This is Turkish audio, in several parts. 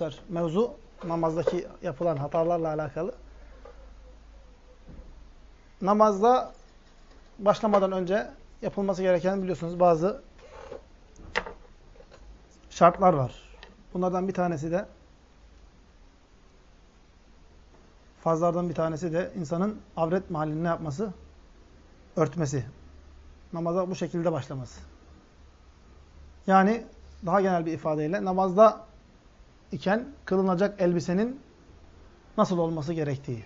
Arkadaşlar mevzu namazdaki yapılan hatalarla alakalı. Namazda başlamadan önce yapılması gereken biliyorsunuz bazı şartlar var. Bunlardan bir tanesi de fazlardan bir tanesi de insanın avret mahallini ne yapması? Örtmesi. Namaza bu şekilde başlaması. Yani daha genel bir ifadeyle namazda iken kılınacak elbisenin nasıl olması gerektiği.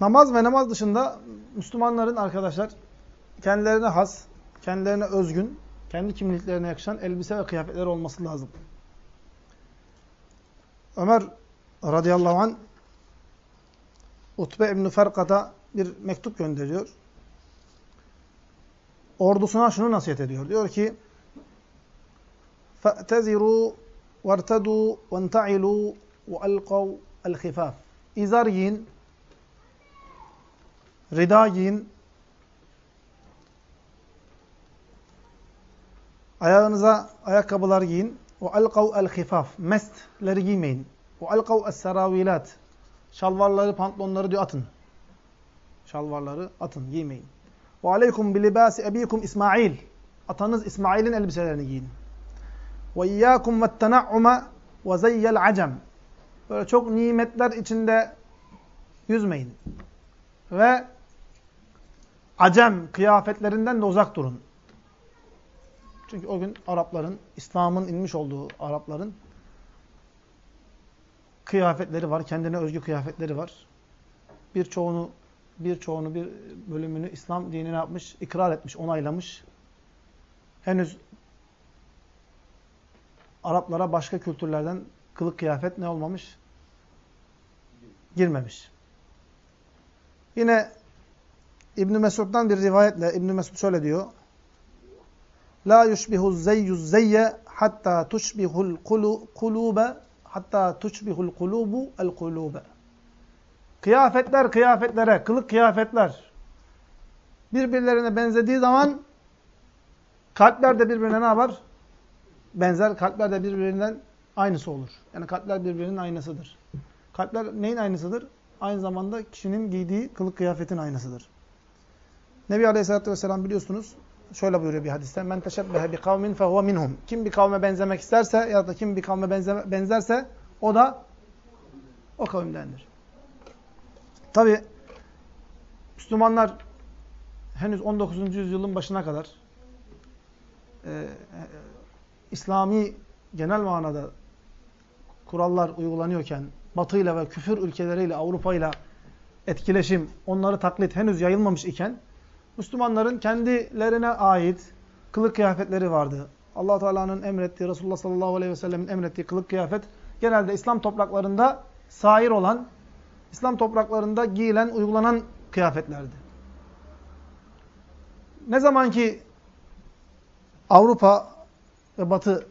Namaz ve namaz dışında Müslümanların arkadaşlar kendilerine has, kendilerine özgün, kendi kimliklerine yakışan elbise ve kıyafetleri olması lazım. Ömer radıyallahu an Utbe İbn-i Ferkat'a bir mektup gönderiyor. Ordusuna şunu nasihat ediyor. Diyor ki فَاَتَزِرُوا وَارْتَدُوا وَانْتَعِلُوا وَاَلْقَوْا الْخِفَافِ İzar giyin, rida giyin, ayağınıza ayakkabılar giyin, وَاَلْقَوْا الْخِفَافِ Mestleri giymeyin. وَاَلْقَوْا السَّرَاوِيلَاتِ Şalvarları, pantolonları diyor atın. Şalvarları atın, giymeyin. وَعَلَيْكُمْ بِلِبَاسِ اَب۪يكُمْ İsmail. Atanız İsmail'in elbiselerini giyin. Ve iyyakum ve't-tena'uma ve zeyyel acem. Böyle çok nimetler içinde yüzmeyin. Ve acem kıyafetlerinden de uzak durun. Çünkü o gün Arapların, İslam'ın inmiş olduğu Arapların kıyafetleri var, kendine özgü kıyafetleri var. Birçoğunu bir çoğunu bir bölümünü İslam dinine yapmış, ikrar etmiş, onaylamış. Henüz Araplara başka kültürlerden kılık kıyafet ne olmamış? Girmemiş. Yine İbn Mesud'dan bir rivayetle İbn Mesud şöyle diyor. La yushbihu zeyyu zeyye hatta tushbihul kulube hatta tushbihul kulubu el kulube. Kıyafetler kıyafetlere, kılık kıyafetler birbirlerine benzediği zaman kalpler de birbirine ne yapar? Benzer kalpler de birbirinden aynısı olur. Yani kalpler birbirinin aynısıdır. Kalpler neyin aynısıdır? Aynı zamanda kişinin giydiği kılık kıyafetin aynısıdır. Nebi Aleyhisselatü Vesselam biliyorsunuz şöyle buyuruyor bir hadiste. Men teşebbehe bi kavmin fehuve minhum. Kim bir kavme benzemek isterse ya da kim bir kavme benze, benzerse o da o kavimdendir. Tabi Müslümanlar henüz 19. yüzyılın başına kadar e, İslami genel manada kurallar uygulanıyorken, batıyla ve küfür ülkeleriyle, Avrupa'yla etkileşim, onları taklit henüz yayılmamış iken, Müslümanların kendilerine ait kılık kıyafetleri vardı. allah Teala'nın emrettiği, Resulullah sallallahu aleyhi ve sellemin emrettiği kılık kıyafet, genelde İslam topraklarında sair olan, İslam topraklarında giyilen, uygulanan kıyafetlerdi. Ne zaman ki Avrupa ve Batı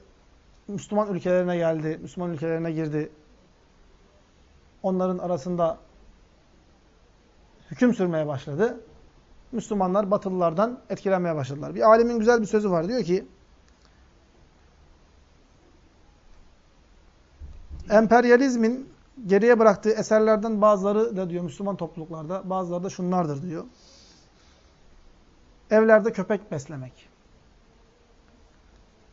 Müslüman ülkelerine geldi, Müslüman ülkelerine girdi. Onların arasında hüküm sürmeye başladı. Müslümanlar Batılılardan etkilenmeye başladılar. Bir alimin güzel bir sözü var. Diyor ki, emperyalizmin geriye bıraktığı eserlerden bazıları da diyor Müslüman topluluklarda, bazıları da şunlardır diyor. Evlerde köpek beslemek.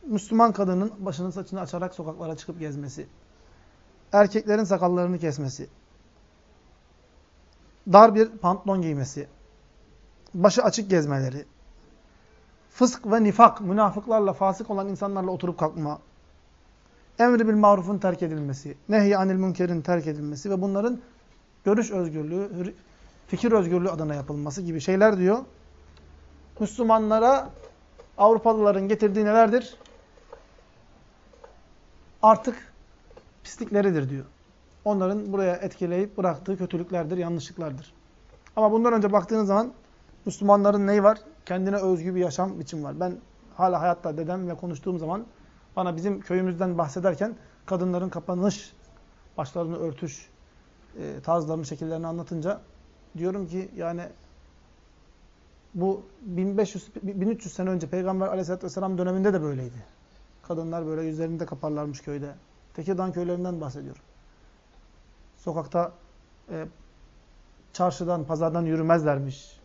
Müslüman kadının başının saçını açarak sokaklara çıkıp gezmesi, erkeklerin sakallarını kesmesi, dar bir pantolon giymesi, başı açık gezmeleri, fısk ve nifak, münafıklarla, fasık olan insanlarla oturup kalkma, emri bil marufun terk edilmesi, nehy anil münkerin terk edilmesi ve bunların görüş özgürlüğü, fikir özgürlüğü adına yapılması gibi şeyler diyor. Müslümanlara Avrupalıların getirdiği nelerdir? Artık pislikleridir diyor. Onların buraya etkileyip bıraktığı kötülüklerdir, yanlışlıklardır. Ama bundan önce baktığınız zaman Müslümanların neyi var? Kendine özgü bir yaşam biçim var. Ben hala hayatta dedemle konuştuğum zaman bana bizim köyümüzden bahsederken kadınların kapanış, başlarını örtüş, e, tarzlarını, şekillerini anlatınca diyorum ki yani Bu 1500 1300 sene önce Peygamber Aleyhisselatü vesselam döneminde de böyleydi. Kadınlar böyle yüzlerinde kaparlarmış köyde. Tekirdağ köylerinden bahsediyorum. Sokakta e, çarşıdan, pazardan yürümezlermiş.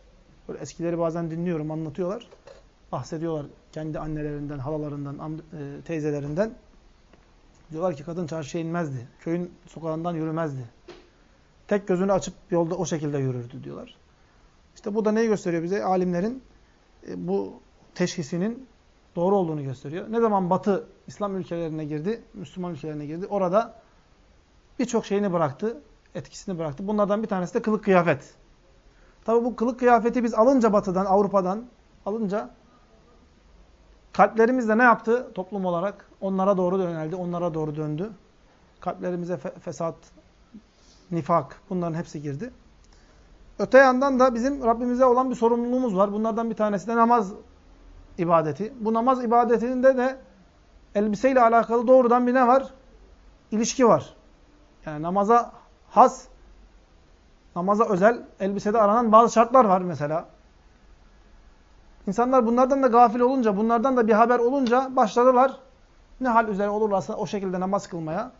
Böyle eskileri bazen dinliyorum, anlatıyorlar. Bahsediyorlar kendi annelerinden, halalarından, e, teyzelerinden. Diyorlar ki kadın çarşıya inmezdi. Köyün sokağından yürümezdi. Tek gözünü açıp yolda o şekilde yürürdü diyorlar. İşte bu da neyi gösteriyor bize? Alimlerin e, bu teşhisinin doğru olduğunu gösteriyor. Ne zaman Batı İslam ülkelerine girdi, Müslüman ülkelerine girdi, orada birçok şeyini bıraktı, etkisini bıraktı. Bunlardan bir tanesi de kılık kıyafet. Tabi bu kılık kıyafeti biz alınca Batı'dan, Avrupa'dan alınca kalplerimiz de ne yaptı toplum olarak? Onlara doğru yöneldi, onlara doğru döndü. Kalplerimize fe fesat, nifak bunların hepsi girdi. Öte yandan da bizim Rabbimize olan bir sorumluluğumuz var. Bunlardan bir tanesi de namaz ibadeti. Bu namaz ibadetinde de elbiseyle alakalı doğrudan bir ne var? İlişki var. Yani namaza has, namaza özel elbisede aranan bazı şartlar var mesela. İnsanlar bunlardan da gafil olunca, bunlardan da bir haber olunca başladılar. Ne hal üzere olurlarsa o şekilde namaz kılmaya.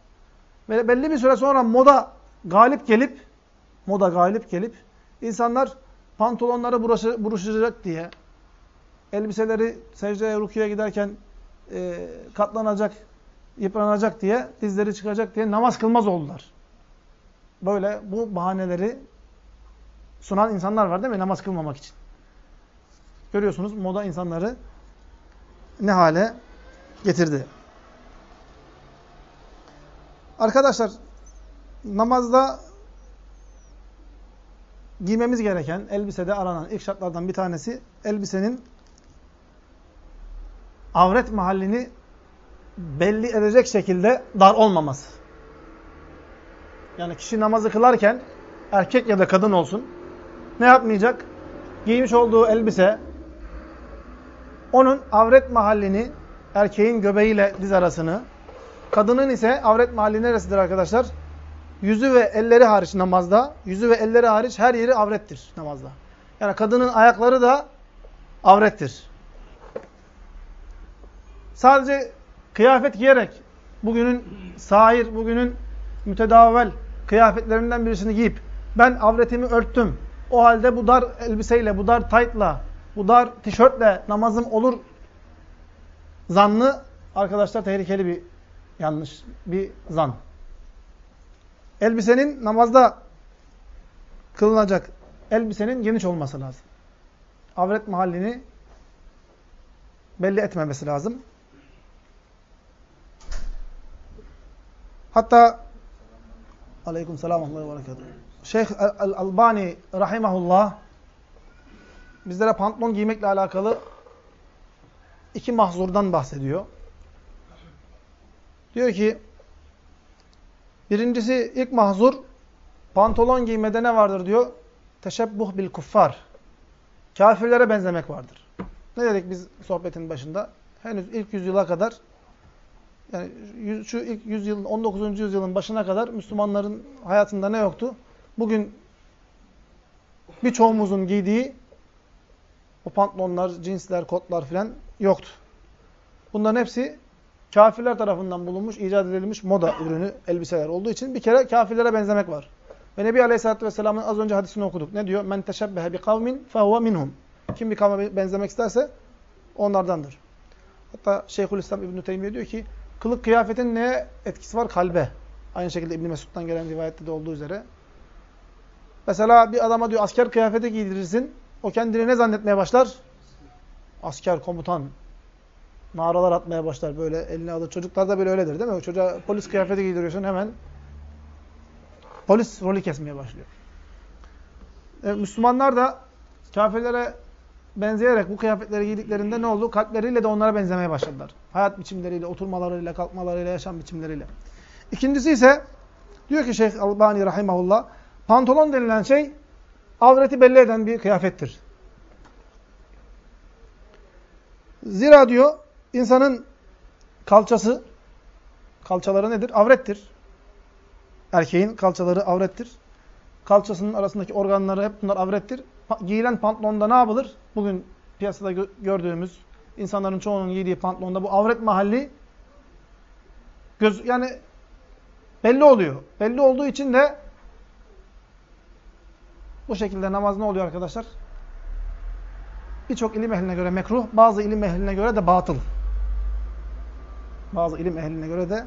Ve belli bir süre sonra moda galip gelip, moda galip gelip, insanlar pantolonları buruşacak diye, elbiseleri secdeye, rukuya giderken e, katlanacak, yıpranacak diye, dizleri çıkacak diye namaz kılmaz oldular. Böyle bu bahaneleri sunan insanlar var değil mi? Namaz kılmamak için. Görüyorsunuz moda insanları ne hale getirdi. Arkadaşlar namazda giymemiz gereken, elbisede aranan ilk şartlardan bir tanesi elbisenin avret mahallini belli edecek şekilde dar olmaması. Yani kişi namazı kılarken erkek ya da kadın olsun ne yapmayacak? Giymiş olduğu elbise onun avret mahallini erkeğin göbeğiyle diz arasını kadının ise avret mahalli neresidir arkadaşlar? Yüzü ve elleri hariç namazda, yüzü ve elleri hariç her yeri avrettir namazda. Yani kadının ayakları da avrettir. Sadece kıyafet giyerek bugünün sahir, bugünün mütedavvel kıyafetlerinden birisini giyip ben avretimi örttüm. O halde bu dar elbiseyle, bu dar taytla, bu dar tişörtle namazım olur zannı arkadaşlar tehlikeli bir yanlış bir zan. Elbisenin namazda kılınacak elbisenin geniş olması lazım. Avret mahallini belli etmemesi lazım. Hatta aleyküm selam ve berekatuhu. Şeyh Al-Albani rahimahullah bizlere pantolon giymekle alakalı iki mahzurdan bahsediyor. Diyor ki birincisi ilk mahzur pantolon giymede ne vardır diyor? Teşebbuh bil kuffar. Kafirlere benzemek vardır. Ne dedik biz sohbetin başında? Henüz ilk yüzyıla kadar yani şu ilk yüzyılın 19. yüzyılın başına kadar Müslümanların hayatında ne yoktu? Bugün birçoğumuzun giydiği o pantolonlar, cinsler, kotlar filan yoktu. Bunların hepsi kafirler tarafından bulunmuş, icat edilmiş moda ürünü, elbiseler olduğu için bir kere kafirlere benzemek var. Ve Nebi Aleyhisselatü Vesselam'ın az önce hadisini okuduk. Ne diyor? Men teşebbehe bi kavmin fehuve minhum. Kim bir kavme benzemek isterse onlardandır. Hatta Şeyhülislam İbn-i Teymiye diyor ki, kılık kıyafetin neye etkisi var? Kalbe. Aynı şekilde İbn Mesud'dan gelen rivayette de olduğu üzere. Mesela bir adama diyor asker kıyafeti giydirirsin. O kendini ne zannetmeye başlar? Asker, komutan. Naralar atmaya başlar böyle eline alır. Çocuklar da böyle öyledir değil mi? Çocuğa polis kıyafeti giydiriyorsun hemen polis rolü kesmeye başlıyor. E, Müslümanlar da kafirlere benzeyerek bu kıyafetleri giydiklerinde ne oldu? Kalpleriyle de onlara benzemeye başladılar. Hayat biçimleriyle, oturmalarıyla, kalkmalarıyla, yaşam biçimleriyle. İkincisi ise diyor ki Şeyh Albani Rahimahullah pantolon denilen şey avreti belli eden bir kıyafettir. Zira diyor insanın kalçası, kalçaları nedir? Avrettir. Erkeğin kalçaları avrettir. Kalçasının arasındaki organları hep bunlar avrettir. Giyilen pantolonda ne yapılır? Bugün piyasada gö gördüğümüz insanların çoğunun giydiği pantolonda bu avret mahalli göz yani belli oluyor. Belli olduğu için de bu şekilde namaz ne oluyor arkadaşlar? Birçok ilim ehline göre mekruh, bazı ilim ehline göre de batıl. Bazı ilim ehline göre de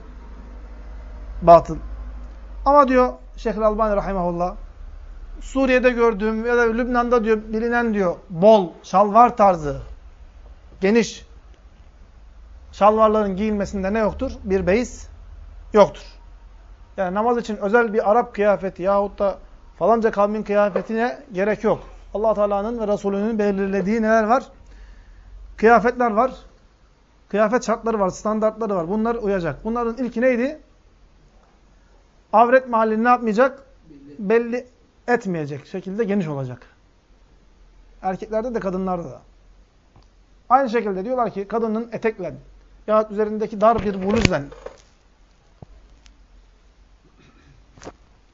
batıl. Ama diyor Şeyh Albani rahimahullah Suriye'de gördüğüm ya da Lübnan'da diyor bilinen diyor bol şalvar tarzı geniş şalvarların giyilmesinde ne yoktur? Bir beis yoktur. Yani namaz için özel bir Arap kıyafeti yahut da falanca kavmin kıyafetine gerek yok. allah Teala'nın ve Resulünün belirlediği neler var? Kıyafetler var. Kıyafet şartları var, standartları var. Bunlar uyacak. Bunların ilki neydi? Avret mahallini ne yapmayacak? Belli etmeyecek şekilde geniş olacak. Erkeklerde de kadınlarda da. Aynı şekilde diyorlar ki kadının eteklen ya üzerindeki dar bir bluzlen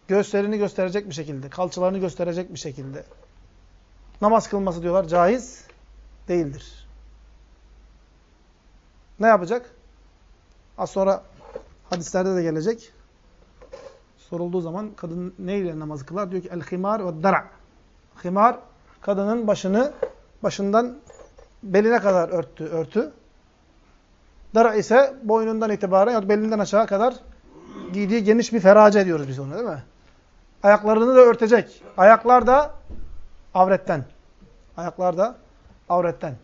göğüslerini gösterecek bir şekilde, kalçalarını gösterecek bir şekilde namaz kılması diyorlar caiz değildir. Ne yapacak? Az sonra hadislerde de gelecek. Sorulduğu zaman kadın neyle namaz kılar? Diyor ki el-himar ve dara. Himar kadının başını başından beline kadar örttü, örtü. Dara ise boynundan itibaren ya belinden aşağı kadar giydiği geniş bir ferace diyoruz biz ona değil mi? Ayaklarını da örtecek. Ayaklar da avretten. Ayaklar da avretten.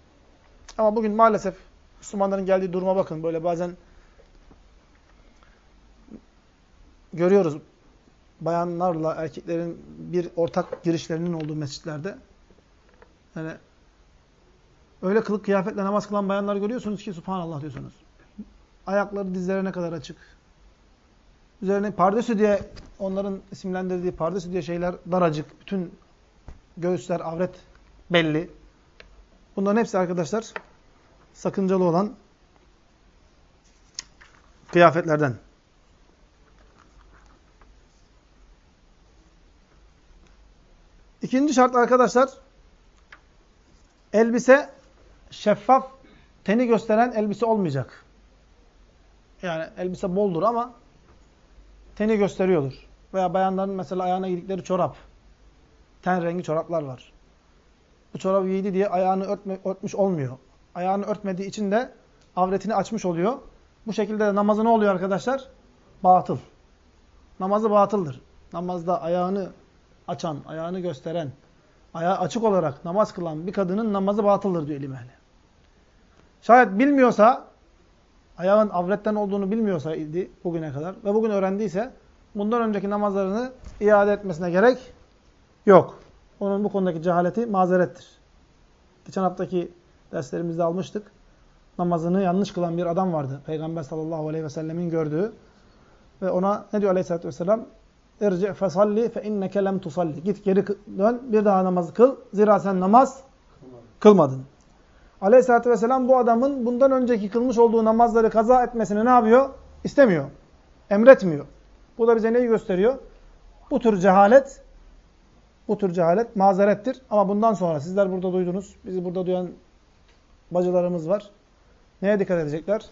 Ama bugün maalesef Müslümanların geldiği duruma bakın. Böyle bazen görüyoruz bayanlarla erkeklerin bir ortak girişlerinin olduğu mescitlerde. Yani öyle kılık kıyafetle namaz kılan bayanlar görüyorsunuz ki subhanallah diyorsunuz. Ayakları dizlerine kadar açık. Üzerine pardesü diye onların isimlendirdiği pardesü diye şeyler daracık. Bütün göğüsler, avret belli. Bunların hepsi arkadaşlar sakıncalı olan kıyafetlerden. İkinci şart arkadaşlar elbise şeffaf teni gösteren elbise olmayacak. Yani elbise boldur ama teni gösteriyordur. Veya bayanların mesela ayağına giydikleri çorap. Ten rengi çoraplar var. Bu çorabı giydi diye ayağını örtme, örtmüş olmuyor. Ayağını örtmediği için de avretini açmış oluyor. Bu şekilde de namazı ne oluyor arkadaşlar? Batıl. Namazı batıldır. Namazda ayağını açan, ayağını gösteren, ayağı açık olarak namaz kılan bir kadının namazı batıldır diyor ilim ehli. Şayet bilmiyorsa, ayağın avretten olduğunu bilmiyorsa idi bugüne kadar ve bugün öğrendiyse bundan önceki namazlarını iade etmesine gerek yok. Onun bu konudaki cehaleti mazerettir. Geçen haftaki derslerimizde almıştık. Namazını yanlış kılan bir adam vardı. Peygamber sallallahu aleyhi ve sellemin gördüğü. Ve ona ne diyor aleyhissalatü vesselam? İrci fesalli fe inneke lem tusalli. Git geri dön bir daha namaz kıl. Zira sen namaz kılmadın. Aleyhissalatü vesselam bu adamın bundan önceki kılmış olduğu namazları kaza etmesini ne yapıyor? İstemiyor. Emretmiyor. Bu da bize neyi gösteriyor? Bu tür cehalet bu tür cehalet mazerettir. Ama bundan sonra sizler burada duydunuz. Bizi burada duyan bacılarımız var. Neye dikkat edecekler?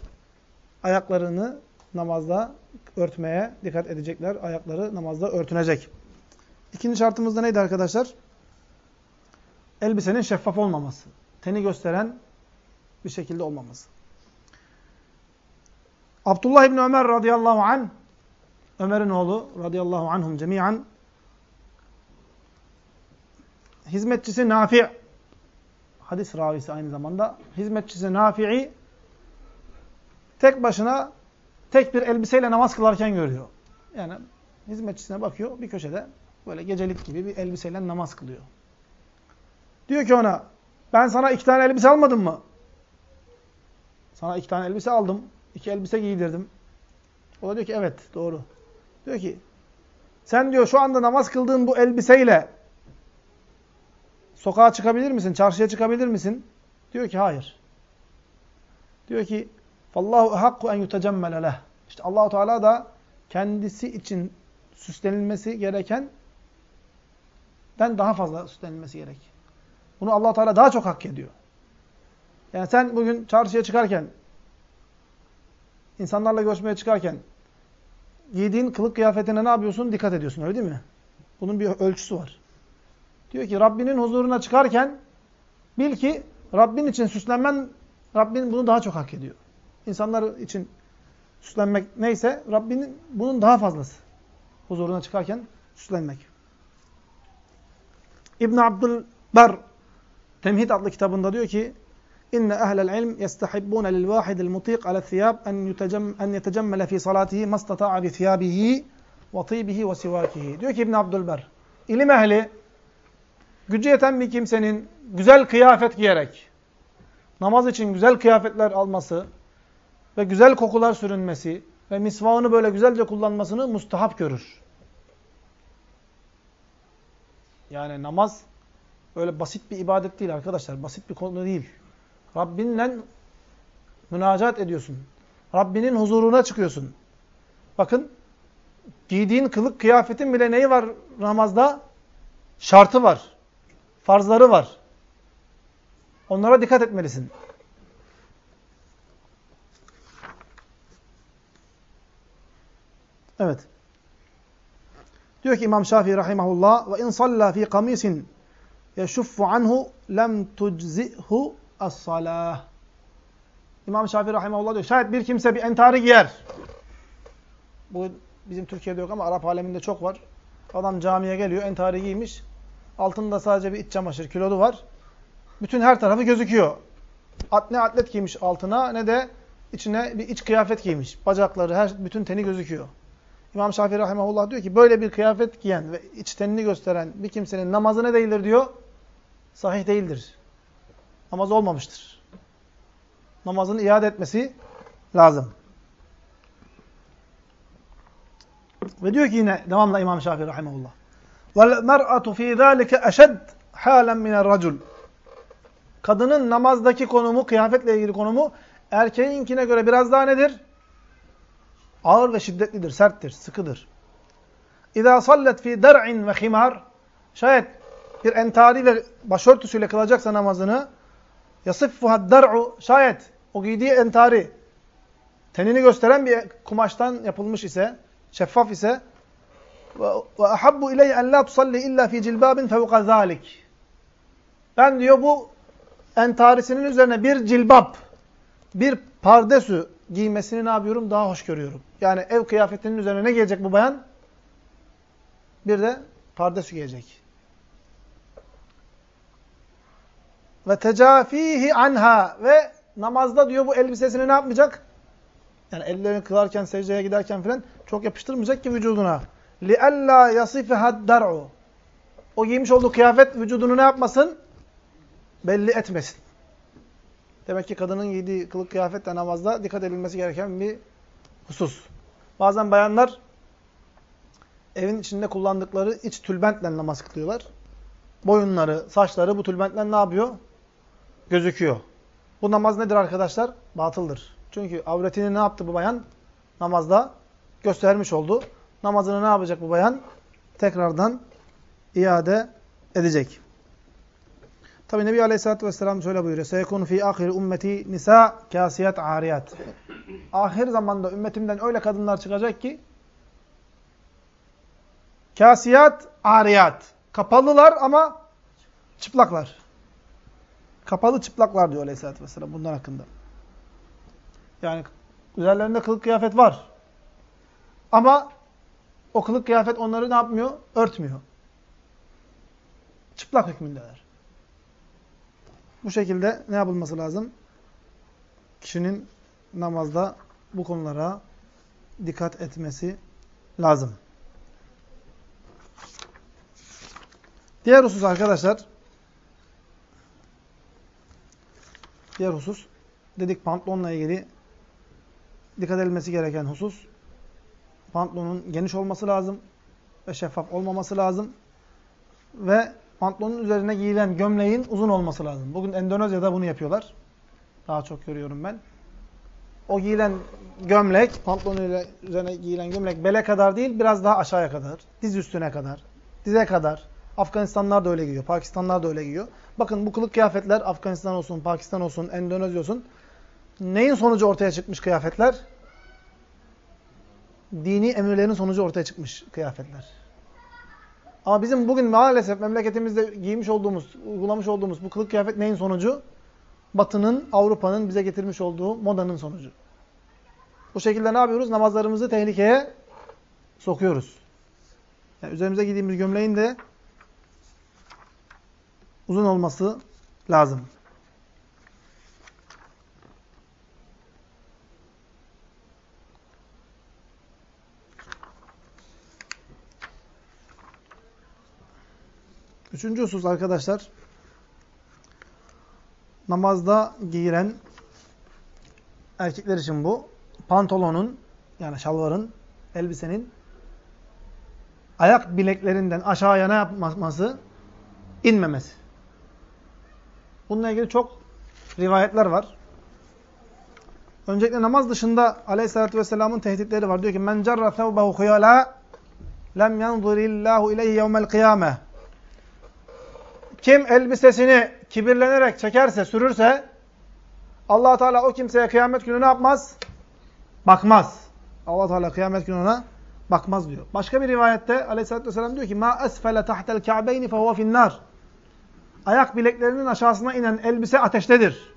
Ayaklarını namazda örtmeye dikkat edecekler. Ayakları namazda örtünecek. İkinci şartımız da neydi arkadaşlar? Elbisenin şeffaf olmaması. Teni gösteren bir şekilde olmaması. Abdullah İbni Ömer radıyallahu anh Ömer'in oğlu radıyallahu anhum cemiyen hizmetçisi Nafi hadis ravisi aynı zamanda hizmetçisi Nafi'i tek başına tek bir elbiseyle namaz kılarken görüyor. Yani hizmetçisine bakıyor bir köşede böyle gecelik gibi bir elbiseyle namaz kılıyor. Diyor ki ona ben sana iki tane elbise almadım mı? Sana iki tane elbise aldım. iki elbise giydirdim. O da diyor ki evet doğru. Diyor ki sen diyor şu anda namaz kıldığın bu elbiseyle sokağa çıkabilir misin? Çarşıya çıkabilir misin? Diyor ki hayır. Diyor ki Fallahu hakku en yutecemmele leh. İşte Allahu Teala da kendisi için süslenilmesi gereken daha fazla süslenilmesi gerek. Bunu allah Teala daha çok hak ediyor. Yani sen bugün çarşıya çıkarken, insanlarla görüşmeye çıkarken, giydiğin kılık kıyafetine ne yapıyorsun? Dikkat ediyorsun öyle değil mi? Bunun bir ölçüsü var. Diyor ki Rabbinin huzuruna çıkarken bil ki Rabbin için süslenmen Rabbin bunu daha çok hak ediyor. İnsanlar için süslenmek neyse Rabbinin bunun daha fazlası. Huzuruna çıkarken süslenmek. İbn Abdülber Temhid adlı kitabında diyor ki İnne ehlel ilm yestehibbune lil vahidil mutik ala thiyab en yetecemmele fi salatihi mastata'a bi thiyabihi ve tibihi ve sivakihi. Diyor ki İbn Abdülber ilim ehli gücü yeten bir kimsenin güzel kıyafet giyerek namaz için güzel kıyafetler alması ve güzel kokular sürünmesi ve misvağını böyle güzelce kullanmasını mustahap görür. Yani namaz öyle basit bir ibadet değil arkadaşlar. Basit bir konu değil. Rabbinle münacat ediyorsun. Rabbinin huzuruna çıkıyorsun. Bakın giydiğin kılık kıyafetin bile neyi var namazda? Şartı var. Farzları var. Onlara dikkat etmelisin. Evet. Diyor ki İmam Şafii rahimahullah ve in salla fi kamisin yeşuffu anhu lem tuczihu as-salah. İmam Şafii rahimahullah diyor. Şayet bir kimse bir entari giyer. Bu bizim Türkiye'de yok ama Arap aleminde çok var. Adam camiye geliyor, entari giymiş. Altında sadece bir iç çamaşır, kilodu var. Bütün her tarafı gözüküyor. At, ne atlet giymiş altına ne de içine bir iç kıyafet giymiş. Bacakları, her bütün teni gözüküyor. İmam Şafii Rahimahullah diyor ki böyle bir kıyafet giyen ve iç tenini gösteren bir kimsenin namazı ne değildir diyor? Sahih değildir. Namaz olmamıştır. Namazını iade etmesi lazım. Ve diyor ki yine devamla İmam Şafii Rahimahullah. وَالْمَرْأَةُ ف۪ي ذَٰلِكَ اَشَدْ حَالًا مِنَ الرَّجُلِ Kadının namazdaki konumu, kıyafetle ilgili konumu erkeğinkine göre biraz daha nedir? Ağır ve şiddetlidir, serttir, sıkıdır. İza sallet fi der'in ve himar şayet bir entari ve başörtüsüyle kılacaksa namazını yasiffuhad der'u şayet o giydiği entari tenini gösteren bir kumaştan yapılmış ise, şeffaf ise ve ahabbu ileyhi en la tusalli illa fi cilbabin fevka zalik. Ben diyor bu entarisinin üzerine bir cilbap, bir pardesü giymesini ne yapıyorum? Daha hoş görüyorum. Yani ev kıyafetinin üzerine ne giyecek bu bayan? Bir de pardesü giyecek. Ve tecafihi anha ve namazda diyor bu elbisesini ne yapmayacak? Yani ellerini kılarken, secdeye giderken falan çok yapıştırmayacak ki vücuduna. لِأَلَّا يَصِفِهَا الدَّرْعُ O giymiş olduğu kıyafet vücudunu ne yapmasın? Belli etmesin. Demek ki kadının giydiği kılık kıyafetle namazda dikkat edilmesi gereken bir husus. Bazen bayanlar evin içinde kullandıkları iç tülbentle namaz kılıyorlar. Boyunları, saçları bu tülbentle ne yapıyor? Gözüküyor. Bu namaz nedir arkadaşlar? Batıldır. Çünkü avretini ne yaptı bu bayan? Namazda göstermiş oldu. Namazını ne yapacak bu bayan? Tekrardan iade edecek. Tabi Nebi Aleyhisselatü Vesselam şöyle buyuruyor. Seyekun fi ahir ümmeti nisa kasiyat ariyat. Ahir zamanda ümmetimden öyle kadınlar çıkacak ki kasiyat ariyat. Kapalılar ama çıplaklar. Kapalı çıplaklar diyor Aleyhisselatü Vesselam bundan hakkında. Yani üzerlerinde kılık kıyafet var. Ama o kılık kıyafet onları ne yapmıyor? Örtmüyor. Çıplak hükmündeler. Bu şekilde ne yapılması lazım? Kişinin namazda bu konulara dikkat etmesi lazım. Diğer husus arkadaşlar, diğer husus, dedik pantolonla ilgili dikkat edilmesi gereken husus, pantolonun geniş olması lazım ve şeffaf olmaması lazım ve pantolonun üzerine giyilen gömleğin uzun olması lazım. Bugün Endonezya'da bunu yapıyorlar. Daha çok görüyorum ben. O giyilen gömlek, pantolonun üzerine giyilen gömlek bele kadar değil, biraz daha aşağıya kadar. Diz üstüne kadar, dize kadar Afganistanlar da öyle giyiyor. Pakistanlar da öyle giyiyor. Bakın bu kılık kıyafetler Afganistan olsun, Pakistan olsun, Endonezya olsun. Neyin sonucu ortaya çıkmış kıyafetler? Dini emirlerin sonucu ortaya çıkmış kıyafetler. Ama bizim bugün maalesef memleketimizde giymiş olduğumuz, uygulamış olduğumuz bu kılık kıyafet neyin sonucu? Batı'nın, Avrupa'nın bize getirmiş olduğu modanın sonucu. Bu şekilde ne yapıyoruz? Namazlarımızı tehlikeye sokuyoruz. Yani üzerimize giydiğimiz gömleğin de uzun olması lazım. Üçüncü husus arkadaşlar, namazda giyilen erkekler için bu, pantolonun yani şalvarın, elbisenin ayak bileklerinden aşağıya ne yapması? İnmemesi. Bununla ilgili çok rivayetler var. Öncelikle namaz dışında Aleyhisselatü Vesselam'ın tehditleri var. Diyor ki, Men cerra thevbehu khuyala lem yanzurillahu ileyhi yevmel kıyameh. Kim elbisesini kibirlenerek çekerse, sürürse allah Teala o kimseye kıyamet günü ne yapmaz? Bakmaz. allah Teala kıyamet günü ona bakmaz diyor. Başka bir rivayette aleyhissalatü vesselam diyor ki مَا أَسْفَلَ تَحْتَ الْكَعْبَيْنِ فَهُوَ فِي النَّارِ Ayak bileklerinin aşağısına inen elbise ateştedir.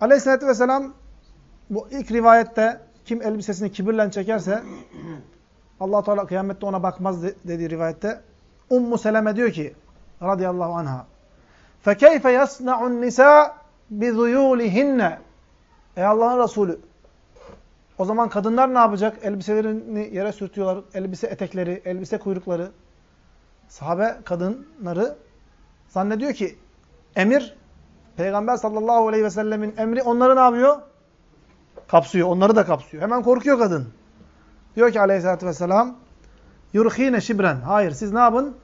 Aleyhissalatü vesselam bu ilk rivayette kim elbisesini kibirle çekerse allah Teala kıyamette ona bakmaz dediği rivayette Ummu Seleme diyor ki radıyallahu anha فَكَيْفَ يَصْنَعُ النِّسَاء بِذُيُولِهِنَّ Ey Allah'ın Resulü o zaman kadınlar ne yapacak? Elbiselerini yere sürtüyorlar. Elbise etekleri, elbise kuyrukları. Sahabe kadınları zannediyor ki emir, Peygamber sallallahu aleyhi ve sellemin emri onları ne yapıyor? Kapsıyor. Onları da kapsıyor. Hemen korkuyor kadın. Diyor ki aleyhissalatü vesselam yurhine şibren. Hayır siz ne yapın?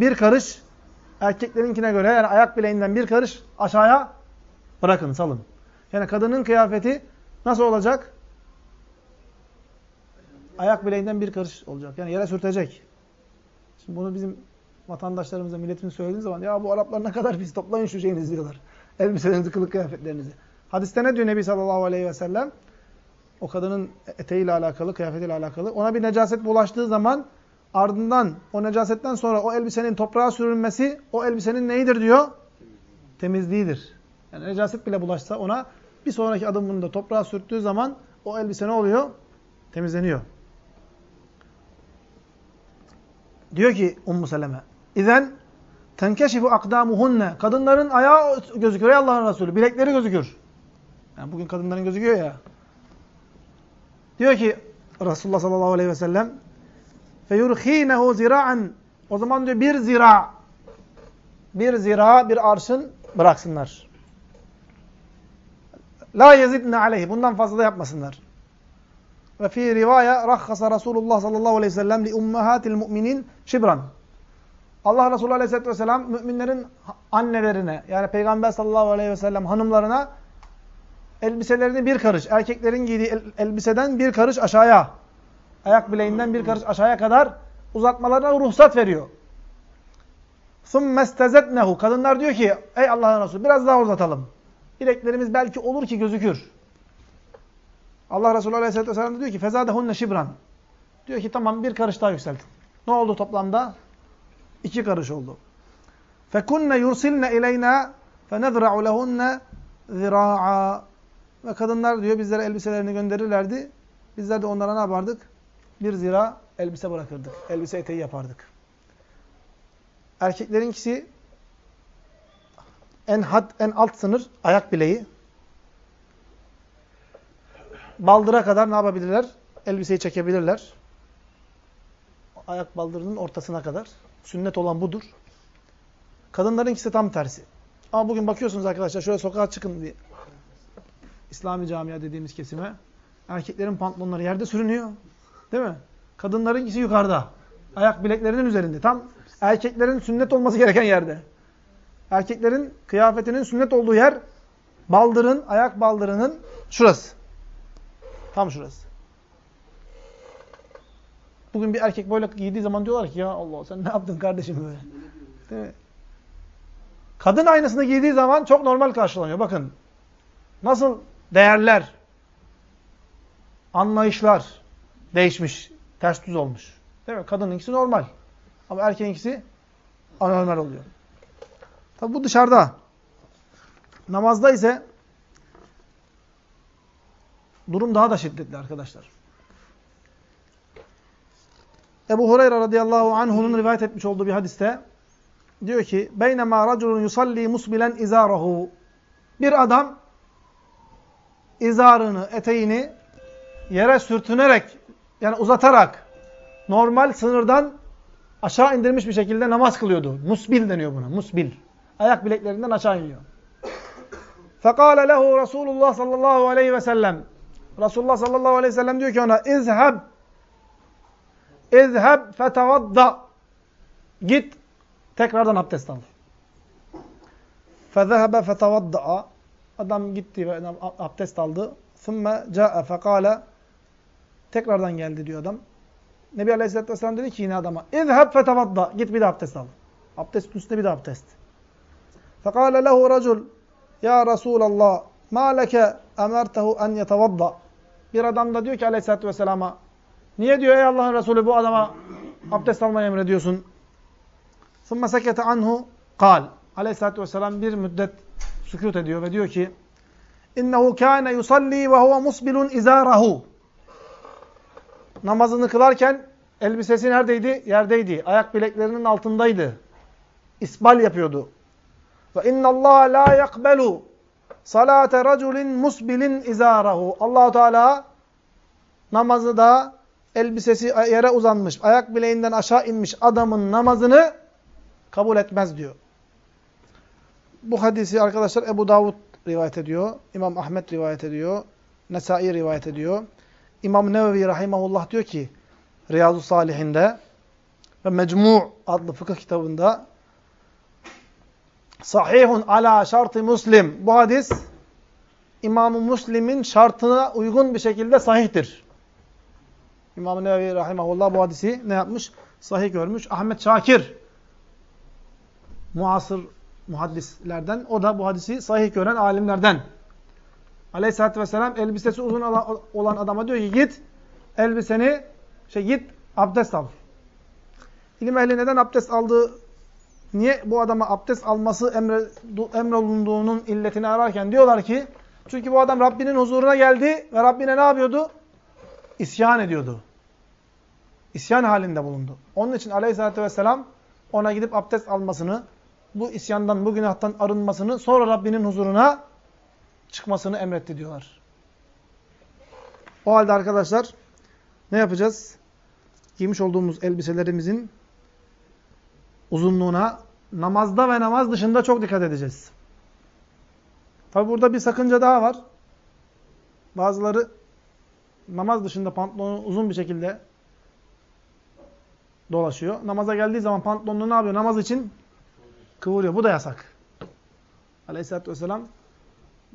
Bir karış erkeklerinkine göre yani ayak bileğinden bir karış aşağıya bırakın, salın. Yani kadının kıyafeti nasıl olacak? Ayak bileğinden bir karış olacak. Yani yere sürtecek. Şimdi bunu bizim vatandaşlarımıza, milletimiz söylediği zaman ya bu Araplar ne kadar biz toplayın şu şeyinizi diyorlar. Elbiselerinizi, kılık kıyafetlerinizi. Hadiste ne diyor Nebi sallallahu aleyhi ve sellem? O kadının eteğiyle alakalı, kıyafetiyle alakalı. Ona bir necaset bulaştığı zaman ardından o necasetten sonra o elbisenin toprağa sürülmesi o elbisenin neyidir diyor? Temizliğidir. Yani necaset bile bulaşsa ona bir sonraki adımında toprağa sürttüğü zaman o elbise ne oluyor? Temizleniyor. Diyor ki Ummu Seleme, İzen tenkeşifu akdamuhunne. Kadınların ayağı gözüküyor ey Allah'ın Resulü. Bilekleri gözükür. Yani bugün kadınların gözüküyor ya. Diyor ki Resulullah sallallahu aleyhi ve sellem feyurhinehu zira'an. O zaman diyor bir zira bir zira bir arşın bıraksınlar. La yezidne aleyhi. Bundan fazla da yapmasınlar. Ve fi rivaya rahhasa Resulullah sallallahu aleyhi ve sellem li ummahatil mu'minin şibran. Allah Resulü aleyhisselatü vesselam müminlerin annelerine yani Peygamber sallallahu aleyhi ve sellem hanımlarına elbiselerini bir karış, erkeklerin giydiği elbiseden bir karış aşağıya, ayak bileğinden bir karış aşağıya kadar uzatmalarına ruhsat veriyor. ثُمَّ اسْتَزَتْنَهُ Kadınlar diyor ki, ey Allah'ın Resulü biraz daha uzatalım. Bileklerimiz belki olur ki gözükür. Allah Resulü Aleyhisselatü Vesselam diyor ki fezadehunne şibran. Diyor ki tamam bir karış daha yükseltin. Ne oldu toplamda? İki karış oldu. Fekunne yursilne ileyna fenezra'u lehunne zira'a. Ve kadınlar diyor bizlere elbiselerini gönderirlerdi. Bizler de onlara ne yapardık? Bir zira elbise bırakırdık. Elbise eteği yapardık. Erkeklerinkisi en had, en alt sınır ayak bileği baldıra kadar ne yapabilirler? Elbiseyi çekebilirler. Ayak baldırının ortasına kadar. Sünnet olan budur. Kadınların ikisi tam tersi. Ama bugün bakıyorsunuz arkadaşlar şöyle sokağa çıkın diye. İslami camia dediğimiz kesime. Erkeklerin pantolonları yerde sürünüyor. Değil mi? Kadınların ikisi yukarıda. Ayak bileklerinin üzerinde. Tam erkeklerin sünnet olması gereken yerde. Erkeklerin kıyafetinin sünnet olduğu yer baldırın, ayak baldırının şurası. Tam şurası. Bugün bir erkek böyle giydiği zaman diyorlar ki ya Allah sen ne yaptın kardeşim böyle. Değil mi? Kadın aynısını giydiği zaman çok normal karşılanıyor. Bakın nasıl değerler, anlayışlar değişmiş, ters düz olmuş. Değil mi? Kadınınkisi normal. Ama erkeğinkisi anormal oluyor. Tabi bu dışarıda. Namazda ise durum daha da şiddetli arkadaşlar. Ebu Hureyre radıyallahu anh'unun rivayet etmiş olduğu bir hadiste diyor ki beynema raculun yusalli musbilen izarahu bir adam izarını, eteğini yere sürtünerek yani uzatarak normal sınırdan aşağı indirmiş bir şekilde namaz kılıyordu. Musbil deniyor buna. Musbil. Ayak bileklerinden aşağı iniyor. Fekale lehu Resulullah sallallahu aleyhi ve sellem. Resulullah sallallahu aleyhi ve sellem diyor ki ona izheb izheb fetevadda git tekrardan abdest al. Fezehebe fetevadda'a adam gitti ve abdest aldı. Thumme ca'e fekale tekrardan geldi diyor adam. Nebi Aleyhisselatü Vesselam dedi ki yine adama İzheb fetevadda. Git bir de abdest al. Abdest üstüne bir de abdest. Fekale lehu racul Ya Resulallah ma leke emertehu en yetevadda. Bir adam da diyor ki Aleyhisselatü Vesselam'a Niye diyor ey Allah'ın Resulü bu adama abdest almayı emrediyorsun? ثُمَّ سَكَتَ anhu kal. Aleyhisselatü Vesselam bir müddet sükut ediyor ve diyor ki İnnehu kâne yusalli ve huve musbilun izârahu namazını kılarken elbisesi neredeydi? Yerdeydi. Ayak bileklerinin altındaydı. İsbal yapıyordu. Ve innallaha la yakbelu salate raculin musbilin izarahu. Allahu Teala namazı da elbisesi yere uzanmış, ayak bileğinden aşağı inmiş adamın namazını kabul etmez diyor. Bu hadisi arkadaşlar Ebu Davud rivayet ediyor. İmam Ahmet rivayet ediyor. Nesai rivayet ediyor. İmam Nevevi Rahimahullah diyor ki Riyazu Salihinde ve Mecmu' adlı fıkıh kitabında Sahihun ala şartı Muslim. Bu hadis İmam-ı Müslim'in şartına uygun bir şekilde sahihtir. İmam-ı Nevevi Rahimahullah bu hadisi ne yapmış? Sahih görmüş. Ahmet Şakir muasır muhaddislerden. O da bu hadisi sahih gören alimlerden. Aleyhisselatü Vesselam elbisesi uzun olan adama diyor ki git elbiseni şey git abdest al. İlim ehli neden abdest aldığı niye bu adama abdest alması emre, emrolunduğunun illetini ararken diyorlar ki çünkü bu adam Rabbinin huzuruna geldi ve Rabbine ne yapıyordu? İsyan ediyordu. İsyan halinde bulundu. Onun için aleyhissalatü vesselam ona gidip abdest almasını, bu isyandan, bu günahtan arınmasını, sonra Rabbinin huzuruna çıkmasını emretti diyorlar. O halde arkadaşlar ne yapacağız? Giymiş olduğumuz elbiselerimizin uzunluğuna namazda ve namaz dışında çok dikkat edeceğiz. Tabi burada bir sakınca daha var. Bazıları namaz dışında pantolonu uzun bir şekilde dolaşıyor. Namaza geldiği zaman pantolonunu ne yapıyor? Namaz için kıvırıyor. Bu da yasak. Aleyhisselatü Vesselam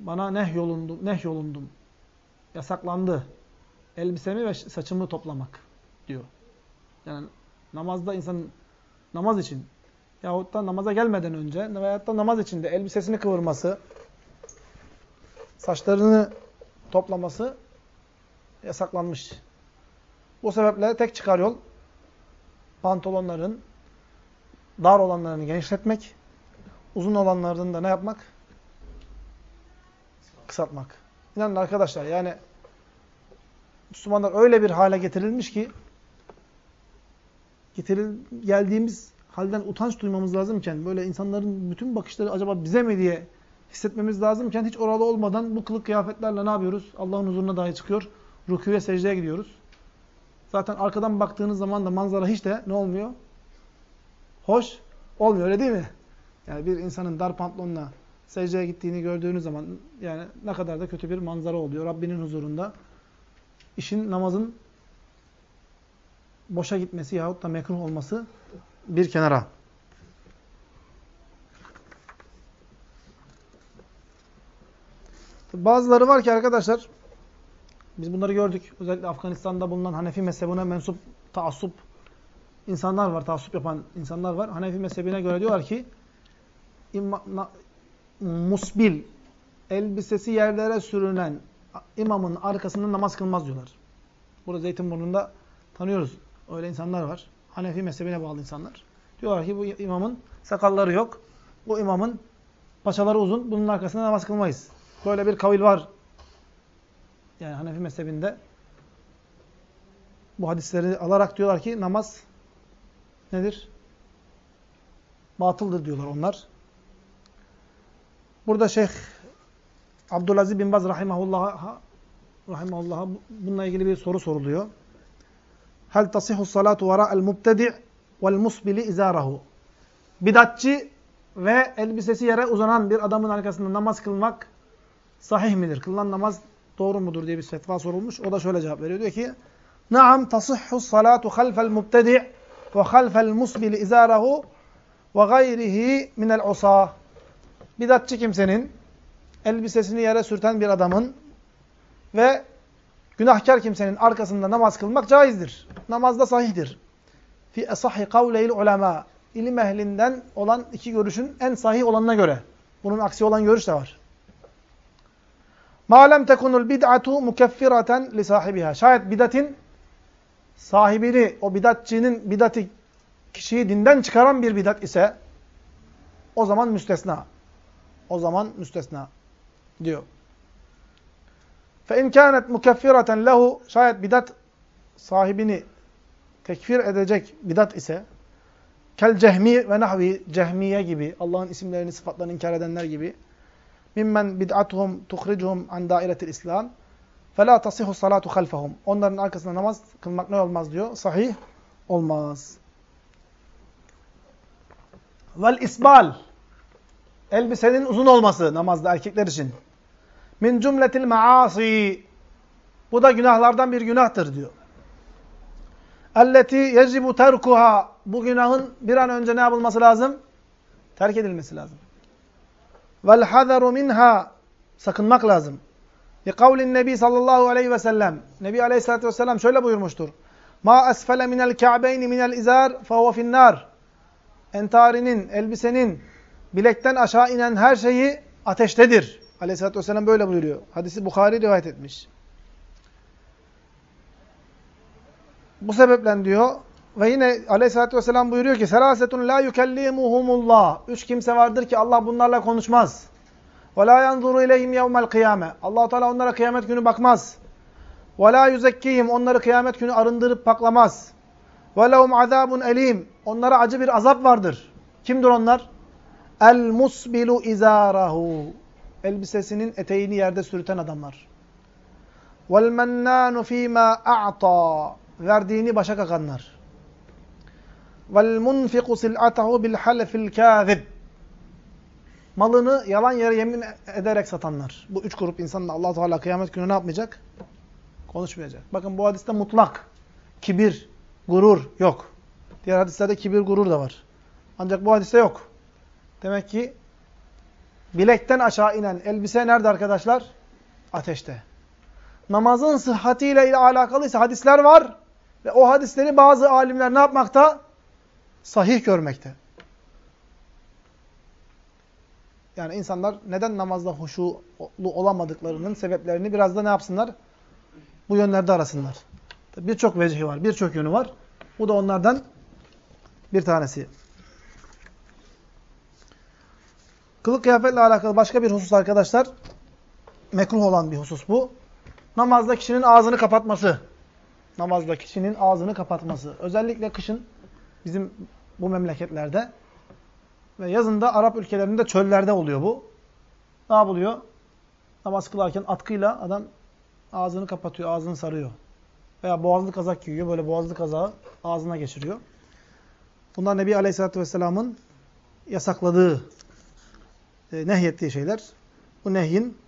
bana neh yolundum, neh yolundum. Yasaklandı. Elbisemi ve saçımı toplamak diyor. Yani namazda insan namaz için yahut da namaza gelmeden önce veyahut da namaz içinde elbisesini kıvırması, saçlarını toplaması yasaklanmış. Bu sebeple tek çıkar yol pantolonların dar olanlarını genişletmek, uzun olanlarını da ne yapmak? Kısaltmak. İnanın arkadaşlar yani Müslümanlar öyle bir hale getirilmiş ki getiril, geldiğimiz halden utanç duymamız lazımken böyle insanların bütün bakışları acaba bize mi diye hissetmemiz lazımken hiç oralı olmadan bu kılık kıyafetlerle ne yapıyoruz? Allah'ın huzuruna dahi çıkıyor. Rüküye secdeye gidiyoruz. Zaten arkadan baktığınız zaman da manzara hiç de ne olmuyor? Hoş olmuyor öyle değil mi? Yani bir insanın dar pantolonla secdeye gittiğini gördüğünüz zaman yani ne kadar da kötü bir manzara oluyor Rabbinin huzurunda. İşin namazın boşa gitmesi yahut da mekruh olması bir kenara. Bazıları var ki arkadaşlar Biz bunları gördük. Özellikle Afganistan'da bulunan Hanefi mezhebine mensup taassup insanlar var, taassup yapan insanlar var. Hanefi mezhebine göre diyorlar ki musbil, elbisesi yerlere sürünen imamın arkasında namaz kılmaz diyorlar. Burada Zeytinburnu'nda tanıyoruz. Öyle insanlar var. Hanefi mezhebine bağlı insanlar. Diyorlar ki bu imamın sakalları yok. Bu imamın paçaları uzun. Bunun arkasında namaz kılmayız. Böyle bir kavil var. Yani Hanefi mezhebinde bu hadisleri alarak diyorlar ki namaz nedir? Batıldır diyorlar onlar. Burada Şeyh Abdülaziz bin Baz rahimahullah'a rahimahullah'a bununla ilgili bir soru soruluyor. Hel tasihu salatu vara'el mubtedi' vel musbili izarahu. Bidatçı ve elbisesi yere uzanan bir adamın arkasında namaz kılmak sahih midir? Kılınan namaz doğru mudur diye bir fetva sorulmuş. O da şöyle cevap veriyor. Diyor ki: "Naam tasihhu salatu halfel mubtedi' ve halfel musbili izarahu ve gayrihi minel usa." Bidatçı kimsenin elbisesini yere sürten bir adamın ve günahkar kimsenin arkasında namaz kılmak caizdir. Namaz da sahihdir. Fi esahhi kavleyil ulema. İlim ehlinden olan iki görüşün en sahih olanına göre. Bunun aksi olan görüş de var. Ma lem tekunul bid'atu mukeffiraten li sahibiha. Şayet bidatin sahibini, o bidatçının bidati kişiyi dinden çıkaran bir bidat ise o zaman müstesna. O zaman müstesna diyor. فَاِنْ كَانَتْ مُكَفِّرَةً lehu Şayet bidat sahibini tekfir edecek bidat ise kel cehmi ve nahvi cehmiye gibi Allah'ın isimlerini sıfatlarını inkar edenler gibi mimmen bid'atuhum tuhricuhum an dairetil İslam fela tasihu salatu halfahum. Onların arkasında namaz kılmak ne olmaz diyor? Sahih olmaz. Vel isbal. Elbisenin uzun olması namazda erkekler için. Min cümletil maasi. Bu da günahlardan bir günahtır diyor. Elleti yecibu terkuha. Bu günahın bir an önce ne yapılması lazım? Terk edilmesi lazım. Vel hazaru minha. Sakınmak lazım. Li kavlin Nebi sallallahu aleyhi ve sellem. Nebi aleyhissalatü vesselam şöyle buyurmuştur. Ma esfele minel ka'beyni minel izar fehuve finnar. Entarinin, elbisenin, bilekten aşağı inen her şeyi ateştedir. Aleyhisselatü vesselam böyle buyuruyor. Hadisi Bukhari rivayet etmiş. Bu sebeple diyor ve yine Aleyhisselatü vesselam buyuruyor ki selasetun la yukellimuhumullah. Üç kimse vardır ki Allah bunlarla konuşmaz. Ve la yanzuru ileyhim yevmel kıyame. allah Teala onlara kıyamet günü bakmaz. Ve la yüzekkihim. Onları kıyamet günü arındırıp paklamaz. Ve lehum azabun elim. Onlara acı bir azap vardır. Kimdir onlar? El musbilu izarahu. Elbisesinin eteğini yerde sürten adamlar. Vel mennanu fîmâ a'ta. Verdiğini başa kakanlar. Vel munfiku sil'atahu bil halefil kâzib. Malını yalan yere yemin ederek satanlar. Bu üç grup insanla allah Teala kıyamet günü ne yapmayacak? Konuşmayacak. Bakın bu hadiste mutlak kibir, gurur yok. Diğer hadislerde kibir, gurur da var. Ancak bu hadiste yok. Demek ki bilekten aşağı inen elbise nerede arkadaşlar? Ateşte. Namazın sıhhatiyle alakalıysa hadisler var. Ve o hadisleri bazı alimler ne yapmakta? Sahih görmekte. Yani insanlar neden namazda huşulu olamadıklarının sebeplerini biraz da ne yapsınlar? Bu yönlerde arasınlar. Birçok vecihi var, birçok yönü var. Bu da onlardan bir tanesi. Kılık kıyafetle alakalı başka bir husus arkadaşlar. Mekruh olan bir husus bu. Namazda kişinin ağzını kapatması. Namazda kişinin ağzını kapatması. Özellikle kışın bizim bu memleketlerde ve yazında Arap ülkelerinde çöllerde oluyor bu. Ne yapılıyor? Namaz kılarken atkıyla adam ağzını kapatıyor, ağzını sarıyor. Veya boğazlı kazak giyiyor. Böyle boğazlı kazağı ağzına geçiriyor. Bunlar Nebi Aleyhisselatü Vesselam'ın yasakladığı e, nehyettiği şeyler. Bu nehyin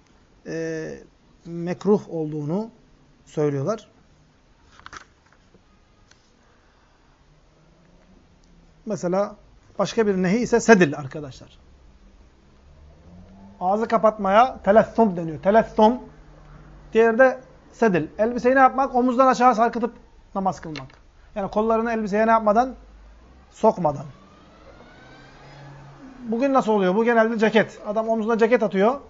e, mekruh olduğunu söylüyorlar. Mesela başka bir nehi ise sedil arkadaşlar. Ağzı kapatmaya telessum deniyor. Telessum. Diğeri de sedil. Elbiseyi ne yapmak? Omuzdan aşağı sarkıtıp namaz kılmak. Yani kollarını elbiseye ne yapmadan? Sokmadan. Bugün nasıl oluyor? Bu genelde ceket. Adam omzuna ceket atıyor.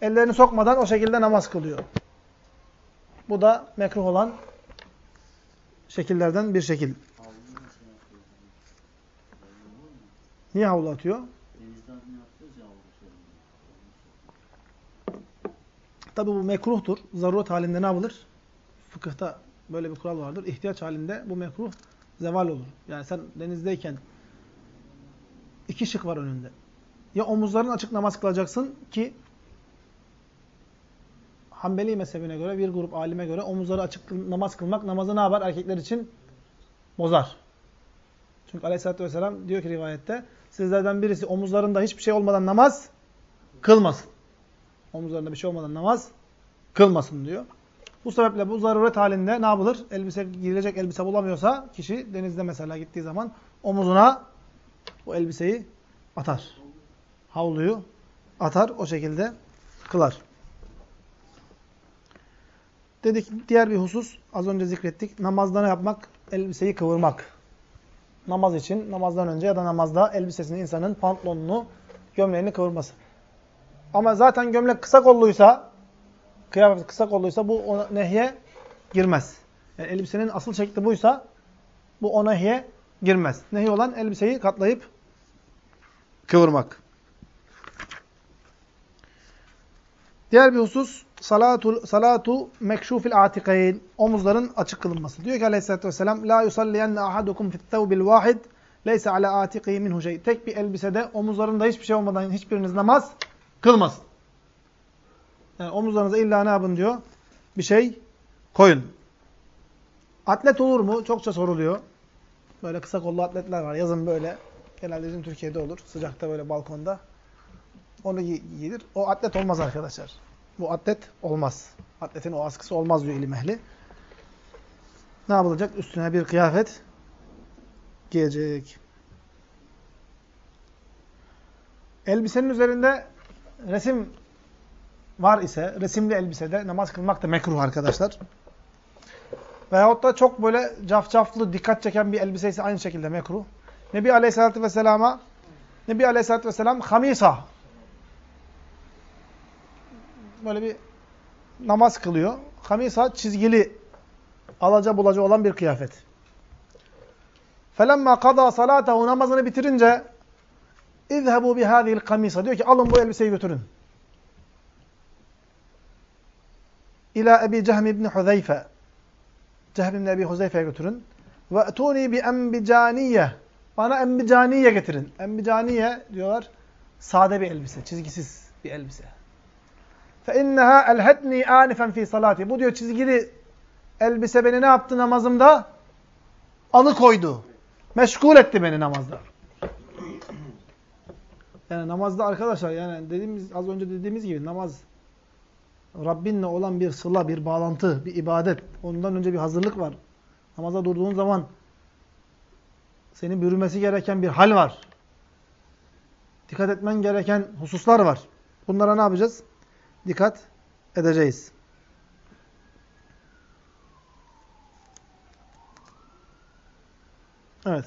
Ellerini sokmadan o şekilde namaz kılıyor. Bu da mekruh olan şekillerden bir şekil. Niye havlu atıyor? Tabi bu mekruhtur. Zaruret halinde ne yapılır? Fıkıhta böyle bir kural vardır. İhtiyaç halinde bu mekruh zeval olur. Yani sen denizdeyken iki şık var önünde. Ya omuzların açık namaz kılacaksın ki Hanbeli mezhebine göre bir grup alime göre omuzları açık namaz kılmak namazı ne yapar? Erkekler için bozar. Çünkü aleyhissalatü vesselam diyor ki rivayette sizlerden birisi omuzlarında hiçbir şey olmadan namaz kılmasın. Omuzlarında bir şey olmadan namaz kılmasın diyor. Bu sebeple bu zaruret halinde ne yapılır? Elbise giyilecek elbise bulamıyorsa kişi denizde mesela gittiği zaman omuzuna bu elbiseyi atar. Havluyu atar. O şekilde kılar. Dedik diğer bir husus az önce zikrettik. Namazda ne yapmak? Elbiseyi kıvırmak. Namaz için namazdan önce ya da namazda elbisesini insanın pantolonunu, gömleğini kıvırması. Ama zaten gömlek kısa kolluysa, kıyafet kısa kolluysa bu o nehye girmez. Yani elbisenin asıl şekli buysa bu o nehye girmez. Nehi olan elbiseyi katlayıp kıvırmak. Diğer bir husus salatu, salatu mekşufil atikayn. Omuzların açık kılınması. Diyor ki aleyhissalatü vesselam La yusalliyenne ahadukum fit thawbil vahid leyse ala atikihi minhu şey. Tek bir elbisede omuzlarında hiçbir şey olmadan hiçbiriniz namaz kılmasın. Yani omuzlarınıza illa ne yapın diyor? Bir şey koyun. Atlet olur mu? Çokça soruluyor. Böyle kısa kollu atletler var. Yazın böyle. Genelde bizim Türkiye'de olur. Sıcakta böyle balkonda. Onu giyilir. O atlet olmaz arkadaşlar. Bu atlet olmaz. Atletin o askısı olmaz diyor ilim ehli. Ne yapılacak? Üstüne bir kıyafet giyecek. Elbisenin üzerinde resim var ise, resimli elbisede namaz kılmak da mekruh arkadaşlar. Veyahut da çok böyle cafcaflı, dikkat çeken bir elbise ise aynı şekilde mekruh. Nebi Aleyhisselatü Vesselam'a Nebi Aleyhisselatü Vesselam hamisa böyle bir namaz kılıyor. Hamisa çizgili alaca bulaca olan bir kıyafet. Felemma kada salatahu namazını bitirince İzhebu bihâzihil kamisa. Diyor ki alın bu elbiseyi götürün. İlâ Ebi Cehm ibn Huzeyfe. Cehm ibn Ebi Huzeyfe'ye götürün. Ve etûni bi embicaniye. Bana embicaniye getirin. Embicaniye diyorlar sade bir elbise, çizgisiz bir elbise. Fe inneha elhetni anifen fi salati. Bu diyor çizgili elbise beni ne yaptı namazımda? Alıkoydu. Meşgul etti beni namazda. Yani namazda arkadaşlar yani dediğimiz az önce dediğimiz gibi namaz Rabbinle olan bir sıla, bir bağlantı, bir ibadet. Ondan önce bir hazırlık var. Namaza durduğun zaman senin bürümesi gereken bir hal var. Dikkat etmen gereken hususlar var. Bunlara ne yapacağız? Dikkat edeceğiz. Evet.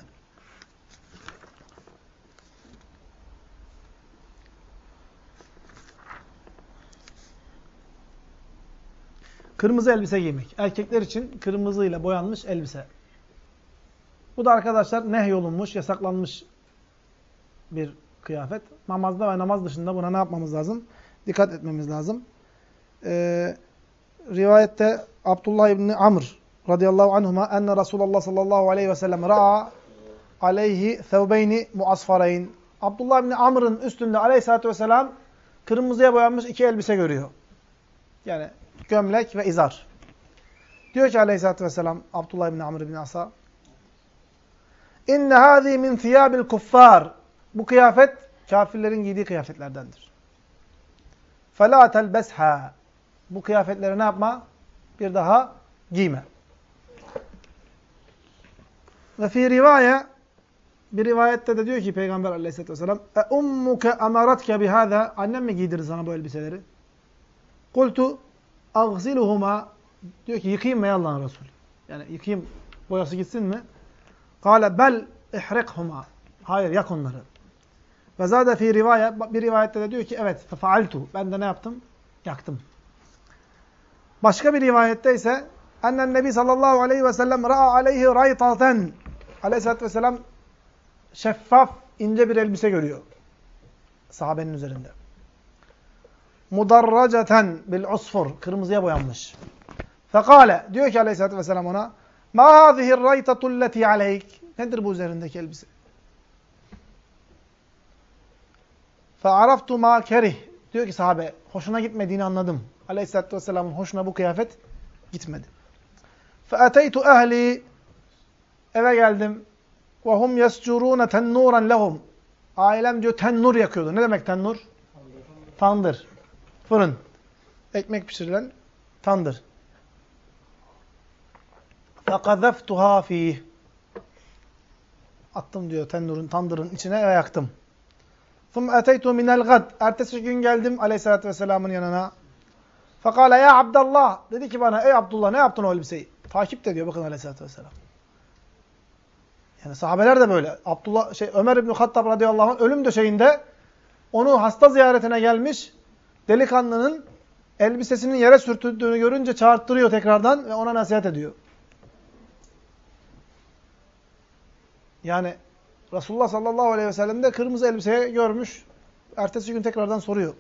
Kırmızı elbise giymek. Erkekler için kırmızıyla boyanmış elbise. Bu da arkadaşlar nehyolunmuş, yasaklanmış bir kıyafet. Namazda ve namaz dışında buna ne yapmamız lazım? Dikkat etmemiz lazım. Ee, rivayette Abdullah İbni Amr radıyallahu anhuma enne Resulullah sallallahu aleyhi ve sellem ra'a aleyhi thevbeyni muasfareyn. Abdullah İbni Amr'ın üstünde aleyhissalatü vesselam kırmızıya boyanmış iki elbise görüyor. Yani gömlek ve izar. Diyor ki aleyhissalatü vesselam Abdullah İbni Amr İbni Asa İnne hâzî min thiyâbil kuffâr. Bu kıyafet kafirlerin giydiği kıyafetlerdendir. فَلَا تَلْبَسْهَا Bu kıyafetleri ne yapma? Bir daha giyme. Ve fi rivaye bir rivayette de diyor ki Peygamber aleyhissalatü vesselam e ummuke emaratke bihâzâ Annem mi giydirdi sana bu elbiseleri? Kultu agziluhuma Diyor ki yıkayayım mı Allah'ın Resulü? Yani yıkayayım boyası gitsin mi? Kale bel ihrikhuma. Hayır yak onları. Ve zade rivayet bir rivayette de diyor ki evet faaltu. Ben de ne yaptım? Yaktım. Başka bir rivayette ise ennen nebi sallallahu aleyhi ve sellem ra'a aleyhi raytaten. Aleyhisselatü vesselam şeffaf ince bir elbise görüyor. Sahabenin üzerinde. Mudarraceten bil usfur. Kırmızıya boyanmış. Fekale. Diyor ki aleyhissalatü vesselam ona. Ma hâzihir raytatu leti aleyk. Nedir bu üzerindeki elbise? Fe'araftu ma kerih. Diyor ki sahabe, hoşuna gitmediğini anladım. Aleyhisselatü Vesselam'ın hoşuna bu kıyafet gitmedi. Fe'ateytu ehli. Eve geldim. Ve hum yescurûne tennuran lehum. Ailem diyor tennur yakıyordu. Ne demek tennur? Tandır. Fırın. Ekmek pişirilen tandır. فَقَذَفْتُهَا ف۪يهِ Attım diyor tennurun, tandırın içine ve yaktım. ثُمْ اَتَيْتُ مِنَ الْغَدْ Ertesi gün geldim aleyhissalatü vesselamın yanına. فَقَالَ ya Abdullah Dedi ki bana ey Abdullah ne yaptın o elbiseyi? Takip de diyor bakın aleyhissalatü vesselam. Yani sahabeler de böyle. Abdullah şey Ömer İbn Hattab radıyallahu anh ölüm döşeğinde onu hasta ziyaretine gelmiş delikanlının elbisesinin yere sürtüldüğünü görünce çağırttırıyor tekrardan ve ona nasihat ediyor. Yani Resulullah sallallahu aleyhi ve sellem de kırmızı elbiseye görmüş. Ertesi gün tekrardan soruyor.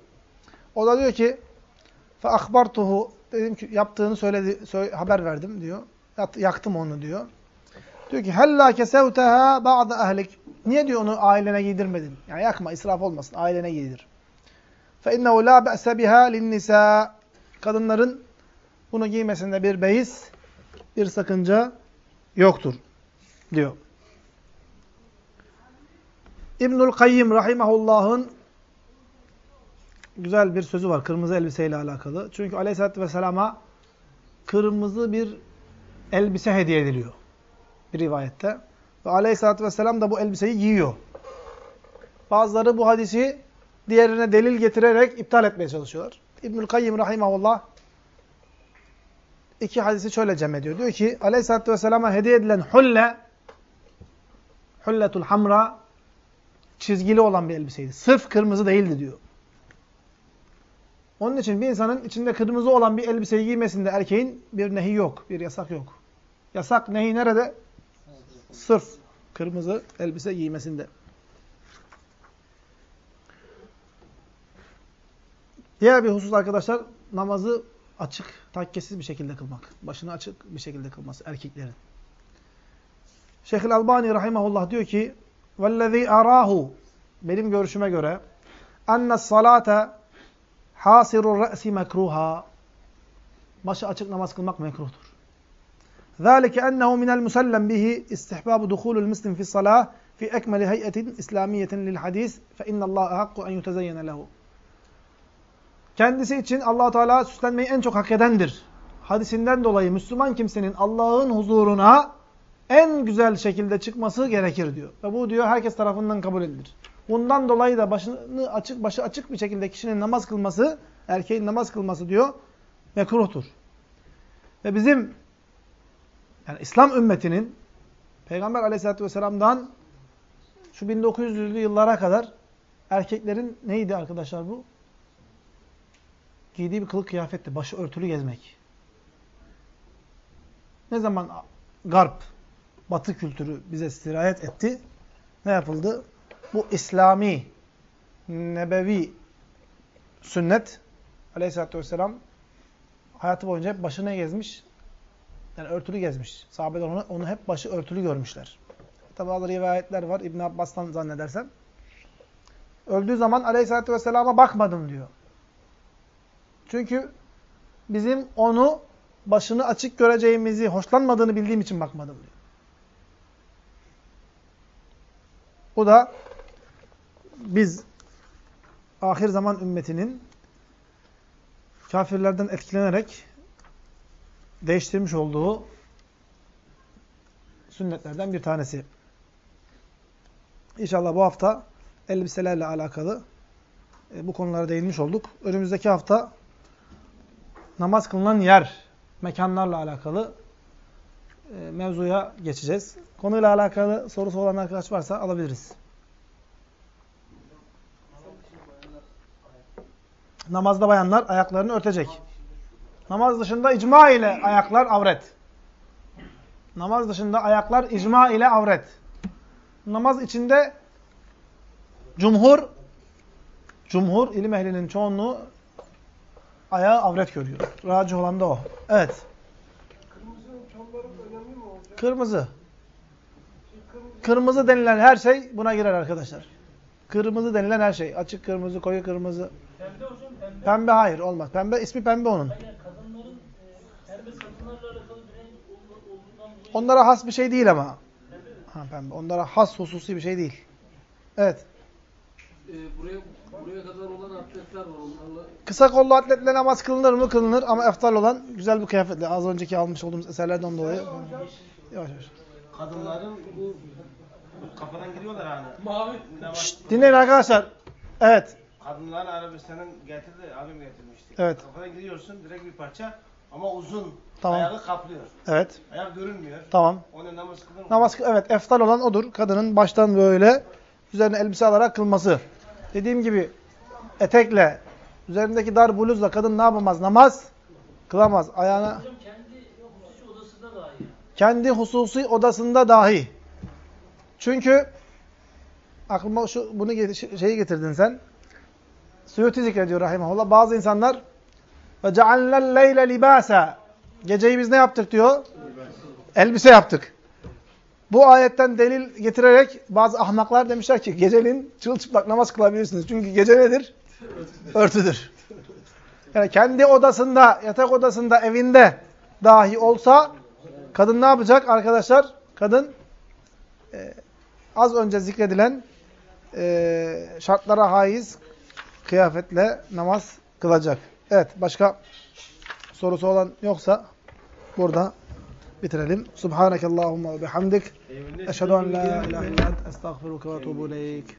O da diyor ki فَاَخْبَرْتُهُ Dedim ki yaptığını söyledi, söyle, haber verdim diyor. Yaktım onu diyor. Diyor ki hella kesevteha ba'da ehlik. Niye diyor onu ailene giydirmedin? Yani yakma, israf olmasın. Ailene giydir. İnnehu la be'se biha linnisa. Kadınların bunu giymesinde bir beis, bir sakınca yoktur diyor. İbnül Kayyim rahimahullah'ın güzel bir sözü var kırmızı elbiseyle alakalı. Çünkü aleyhissalatü vesselama kırmızı bir elbise hediye ediliyor. Bir rivayette. Ve aleyhissalatü vesselam da bu elbiseyi giyiyor. Bazıları bu hadisi diğerine delil getirerek iptal etmeye çalışıyorlar. İbnül Kayyim rahimahullah iki hadisi şöyle cem ediyor. Diyor ki aleyhissalatü vesselama hediye edilen hulle hulletul hamra çizgili olan bir elbiseydi. Sırf kırmızı değildi diyor. Onun için bir insanın içinde kırmızı olan bir elbiseyi giymesinde erkeğin bir nehi yok, bir yasak yok. Yasak nehi nerede? Sırf kırmızı elbise giymesinde. Diğer bir husus arkadaşlar namazı açık, takkesiz bir şekilde kılmak. Başını açık bir şekilde kılması erkeklerin. Şeyhül Albani rahimahullah diyor ki وَالَّذ۪ي arahu Benim görüşüme göre اَنَّ الصَّلَاةَ حَاسِرُ الرَّأْسِ مَكْرُوهَا Başı açık namaz kılmak mekruhtur. ذَٰلِكَ اَنَّهُ مِنَ الْمُسَلَّمْ بِهِ اِسْتِحْبَابُ دُخُولُ الْمُسْلِمِ فِي الصَّلَاةِ فِي اَكْمَلِ هَيْئَةٍ اِسْلَامِيَّةٍ لِلْحَدِيثِ فَاِنَّ اللّٰهَ اَحَقُّ اَنْ يُتَزَيَّنَ لَهُ Kendisi için allah Teala süslenmeyi en çok hak edendir. Hadisinden dolayı Müslüman kimsenin Allah'ın huzuruna en güzel şekilde çıkması gerekir diyor. Ve bu diyor herkes tarafından kabul edilir. Bundan dolayı da başını açık, başı açık bir şekilde kişinin namaz kılması, erkeğin namaz kılması diyor, mekruhtur. Ve bizim yani İslam ümmetinin Peygamber aleyhissalatü vesselam'dan şu 1900'lü yıllara kadar erkeklerin neydi arkadaşlar bu? Giydiği bir kılık kıyafetti. Başı örtülü gezmek. Ne zaman garp, batı kültürü bize sirayet etti. Ne yapıldı? Bu İslami, nebevi sünnet aleyhissalatü vesselam hayatı boyunca hep başına gezmiş? Yani örtülü gezmiş. Sahabeler onu, onu hep başı örtülü görmüşler. Tabi bazı rivayetler var İbn Abbas'tan zannedersem. Öldüğü zaman aleyhissalatü vesselama bakmadım diyor. Çünkü bizim onu başını açık göreceğimizi, hoşlanmadığını bildiğim için bakmadım diyor. Bu da biz ahir zaman ümmetinin kafirlerden etkilenerek değiştirmiş olduğu sünnetlerden bir tanesi. İnşallah bu hafta elbiselerle alakalı e, bu konulara değinmiş olduk. Önümüzdeki hafta namaz kılınan yer mekanlarla alakalı e, mevzuya geçeceğiz. Konuyla alakalı sorusu olan arkadaş varsa alabiliriz. Namazda bayanlar ayaklarını örtecek. Namaz dışında icma ile ayaklar avret. Namaz dışında ayaklar icma ile avret. Namaz içinde cumhur cumhur ilim ehlinin çoğunluğu ayağı avret görüyor. Racih olan da o. Evet. Kırmızının çamları önemli mi hocam? Kırmızı. Kırmızı denilen her şey buna girer arkadaşlar. Kırmızı denilen her şey. Açık kırmızı, koyu kırmızı. Pembe hocam pembe. Pembe hayır olmaz. Pembe ismi pembe onun. Hayır kadınların e, serbest kadınlarla alakalı bir renk ol- olduğundan dolayı Onlara has bir şey değil ama. pembe mi? Ha pembe. Onlara has hususi bir şey değil. Evet. Ee, buraya buraya kadar olan atletler var. Onlarla Kısa kollu atletle namaz kılınır mı? Kılınır ama eftal olan güzel bir kıyafetle. Az önceki almış olduğumuz eserlerden dolayı. Yavaş yavaş. Kadınların bu kafadan giriyorlar hani. mavi Şşt, dinleyin arkadaşlar. Evet. Kadınların Arabistan'ın getirdi, abim getirmişti. Evet. Kafadan giriyorsun direkt bir parça ama uzun. Tamam. Ayağı kaplıyor. Evet. Ayak görünmüyor. Tamam. Ona namaz kılır mı? Namaz evet eftal olan odur. Kadının baştan böyle üzerine elbise alarak kılması. Dediğim gibi etekle üzerindeki dar bluzla kadın ne yapamaz? Namaz kılamaz. Ayağına Hocam kendi hususi odasında dahi. kendi hususi odasında dahi. Çünkü aklıma şu bunu get- şeyi getirdin sen. Suyuti zikrediyor rahimahullah. Bazı insanlar ve ceallel leyle libasa. Geceyi biz ne yaptık diyor? Elbise yaptık. Bu ayetten delil getirerek bazı ahmaklar demişler ki geceliğin çırılçıplak namaz kılabilirsiniz. Çünkü gece nedir? Örtüdür. Yani kendi odasında, yatak odasında, evinde dahi olsa kadın ne yapacak arkadaşlar? Kadın e, az önce zikredilen e, şartlara haiz kıyafetle namaz kılacak. Evet, başka sorusu olan yoksa burada bitirelim. Subhanakallahumma ve bihamdik. Eşhedü en la ilahe illa estağfiruke ve etûbü ileyk.